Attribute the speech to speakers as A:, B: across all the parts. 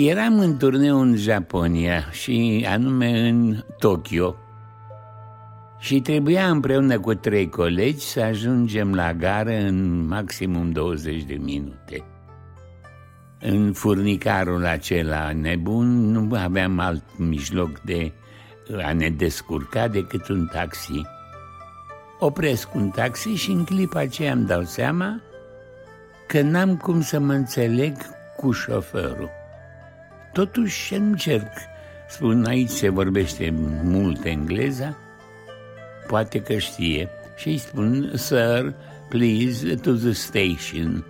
A: Eram în turneu în Japonia și anume în Tokyo și trebuia împreună cu trei colegi să ajungem la gară în maximum 20 de minute. În furnicarul acela nebun nu aveam alt mijloc de a ne descurca decât un taxi. Opresc un taxi și în clipa aceea îmi dau seama că n-am cum să mă înțeleg cu șoferul. Totuși încerc. Spun, aici se vorbește mult engleza, poate că știe. Și îi spun, sir, please, to the station.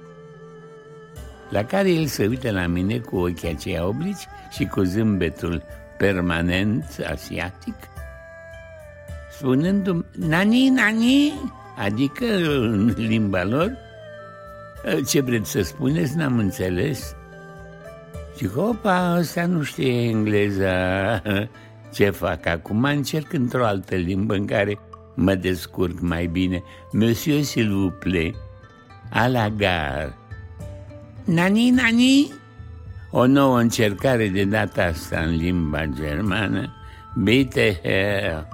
A: La care el se uită la mine cu ochii aceia oblici și cu zâmbetul permanent asiatic, spunându-mi, nani, nani, adică în limba lor, ce vreți să spuneți, n-am înțeles. Zic, opa, ăsta nu știe engleza. Ce fac acum? Încerc într-o altă limbă în care mă descurc mai bine. Monsieur, s'il vous plaît, à la gare. Nani, nani? O nouă încercare de data asta în limba germană. Bitte, Herr,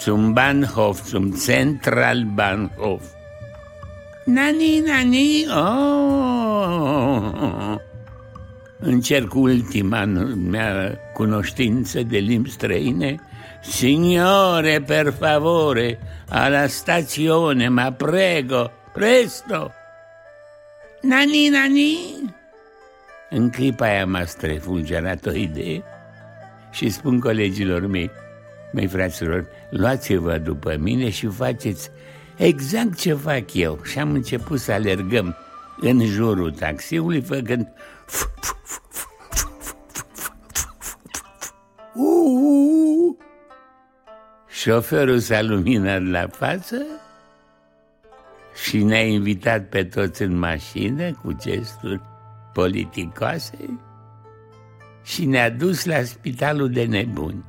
A: zum Bahnhof, zum Zentralbahnhof. Nani, nani, oh! Încerc ultima mea cunoștință de limbi străine. Signore, per favore, alla stazione, ma prego, presto! Nani, nani! În clipa aia m-a strefulgerat o idee și spun colegilor mei, mei fraților, luați-vă după mine și faceți exact ce fac eu. Și am început să alergăm în jurul taxiului, făcând Șoferul s-a luminat la față și ne-a invitat pe toți în mașină cu gesturi politicoase și ne-a dus la spitalul de nebuni.